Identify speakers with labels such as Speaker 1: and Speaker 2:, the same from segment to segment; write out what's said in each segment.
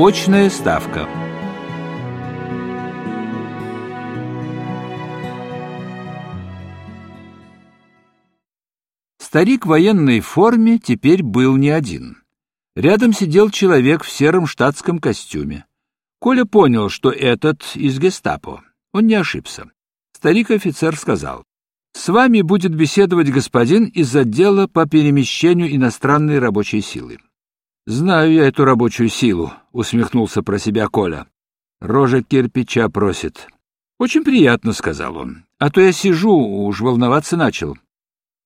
Speaker 1: Очная ставка. Старик в военной форме теперь был не один. Рядом сидел человек в сером штатском костюме. Коля понял, что этот из гестапо. Он не ошибся. Старик-офицер сказал, «С вами будет беседовать господин из отдела по перемещению иностранной рабочей силы». «Знаю я эту рабочую силу», — усмехнулся про себя Коля. «Рожа кирпича просит». «Очень приятно», — сказал он. «А то я сижу, уж волноваться начал».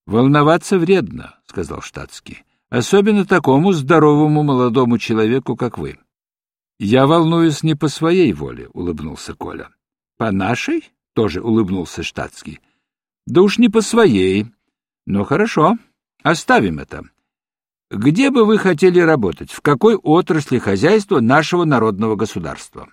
Speaker 1: «Волноваться вредно», — сказал штатский. «Особенно такому здоровому молодому человеку, как вы». «Я волнуюсь не по своей воле», — улыбнулся Коля. «По нашей?» — тоже улыбнулся штатский. «Да уж не по своей. Ну, хорошо, оставим это. Где бы вы хотели работать? В какой отрасли хозяйства нашего народного государства?»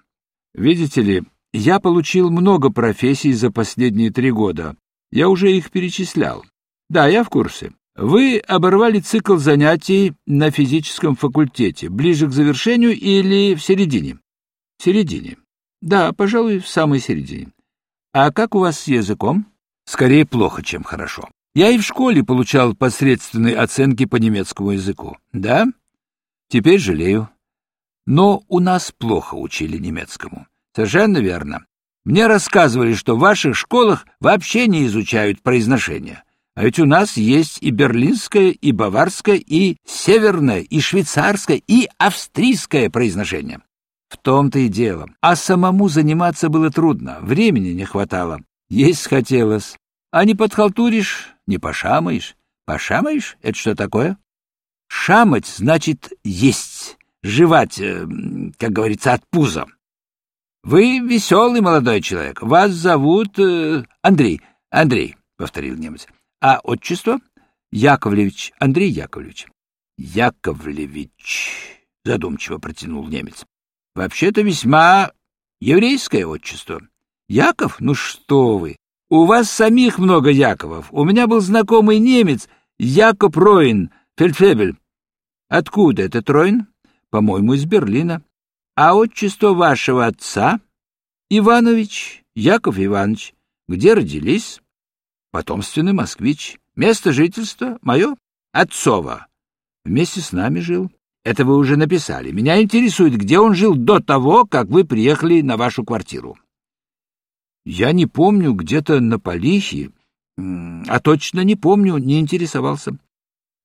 Speaker 1: «Видите ли, я получил много профессий за последние три года. Я уже их перечислял. Да, я в курсе. Вы оборвали цикл занятий на физическом факультете, ближе к завершению или в середине? В середине. Да, пожалуй, в самой середине. А как у вас с языком? Скорее плохо, чем хорошо. Я и в школе получал посредственные оценки по немецкому языку. Да? Теперь жалею. Но у нас плохо учили немецкому. Совершенно верно. Мне рассказывали, что в ваших школах вообще не изучают произношение. А ведь у нас есть и берлинское, и баварское, и северное, и швейцарское, и австрийское произношение. В том-то и дело. А самому заниматься было трудно, времени не хватало. Есть хотелось. А не подхалтуришь, не пошамаешь. Пошамаешь — это что такое? Шамать значит есть, жевать, э, как говорится, от пуза. Вы веселый молодой человек. Вас зовут э, Андрей. Андрей, — повторил немец. А отчество? Яковлевич, Андрей Яковлевич. Яковлевич, задумчиво протянул немец. Вообще-то весьма еврейское отчество. Яков? Ну что вы? У вас самих много Яковов. У меня был знакомый немец Якоб Роин, Фельдфебель. Откуда этот Роин? По-моему, из Берлина. А отчество вашего отца? Иванович, Яков Иванович. Где родились? Потомственный москвич. Место жительства мое? Отцово. Вместе с нами жил. Это вы уже написали. Меня интересует, где он жил до того, как вы приехали на вашу квартиру. Я не помню, где-то на Полихе, а точно не помню, не интересовался.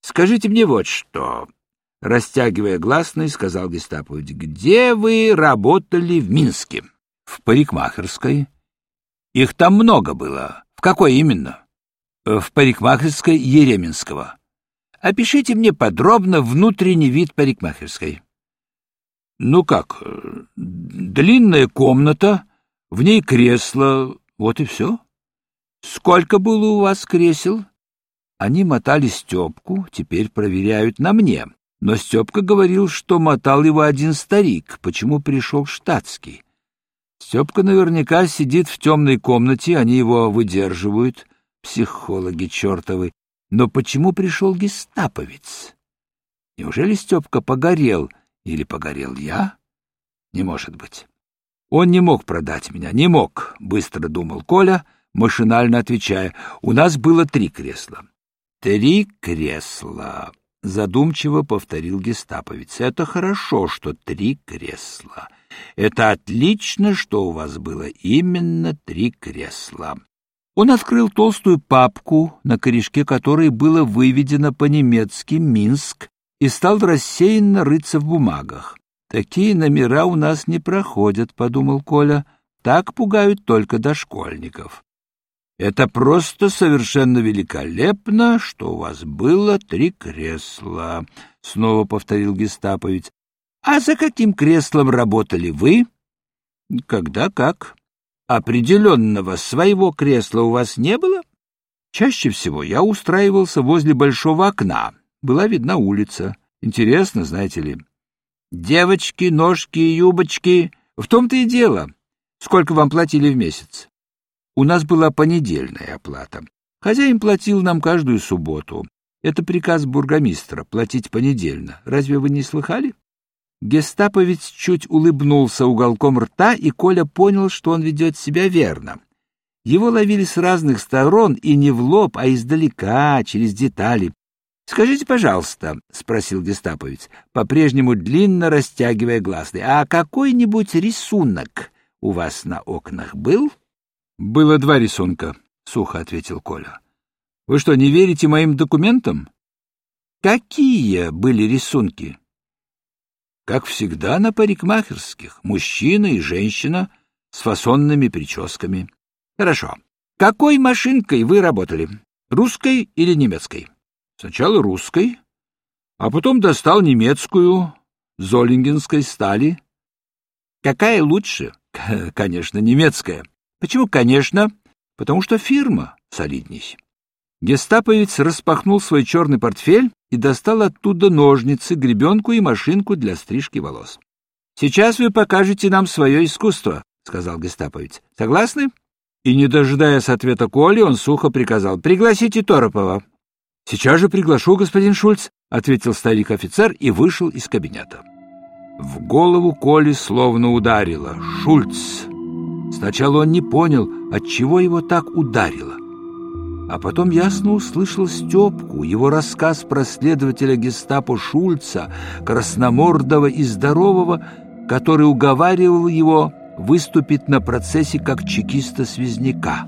Speaker 1: Скажите мне вот что, растягивая гласный, сказал гестаповец, где вы работали в Минске? В парикмахерской. Их там много было. Какой именно? В парикмахерской Еременского. Опишите мне подробно внутренний вид парикмахерской. Ну как, длинная комната, в ней кресло, вот и все. Сколько было у вас кресел? Они мотали Степку, теперь проверяют на мне. Но Степка говорил, что мотал его один старик, почему пришел штатский. Степка наверняка сидит в темной комнате, они его выдерживают, психологи чертовы. Но почему пришел гестаповец? Неужели Степка погорел или погорел я? Не может быть. Он не мог продать меня, не мог, быстро думал Коля, машинально отвечая. У нас было три кресла. Три кресла, задумчиво повторил гестаповец. Это хорошо, что три кресла. Это отлично, что у вас было именно три кресла. Он открыл толстую папку, на корешке которой было выведено по-немецки «Минск», и стал рассеянно рыться в бумагах. «Такие номера у нас не проходят», — подумал Коля. «Так пугают только дошкольников». «Это просто совершенно великолепно, что у вас было три кресла», — снова повторил гестаповец. А за каким креслом работали вы? Когда как? Определенного своего кресла у вас не было? Чаще всего я устраивался возле большого окна. Была видна улица. Интересно, знаете ли. Девочки, ножки, юбочки. В том-то и дело. Сколько вам платили в месяц? У нас была понедельная оплата. Хозяин платил нам каждую субботу. Это приказ бургомистра — платить понедельно. Разве вы не слыхали? Гестаповец чуть улыбнулся уголком рта, и Коля понял, что он ведет себя верно. Его ловили с разных сторон и не в лоб, а издалека, через детали. «Скажите, пожалуйста», — спросил гестаповец, по-прежнему длинно растягивая глазы, «а какой-нибудь рисунок у вас на окнах был?» «Было два рисунка», — сухо ответил Коля. «Вы что, не верите моим документам?» «Какие были рисунки?» «Как всегда на парикмахерских, мужчина и женщина с фасонными прическами». «Хорошо. Какой машинкой вы работали? Русской или немецкой?» Сначала русской, а потом достал немецкую, золингенской стали. Какая лучше? Конечно, немецкая. Почему конечно? Потому что фирма солидней. Гестаповец распахнул свой черный портфель и достал оттуда ножницы, гребенку и машинку для стрижки волос. «Сейчас вы покажете нам свое искусство», — сказал гестаповец. «Согласны?» И, не дожидаясь ответа Коли, он сухо приказал. «Пригласите Торопова». — Сейчас же приглашу, господин Шульц, — ответил старик-офицер и вышел из кабинета. В голову Коли словно ударило. Шульц! Сначала он не понял, от чего его так ударило. А потом ясно услышал Степку, его рассказ про следователя гестапо Шульца, красномордого и здорового, который уговаривал его выступить на процессе как чекиста-связняка.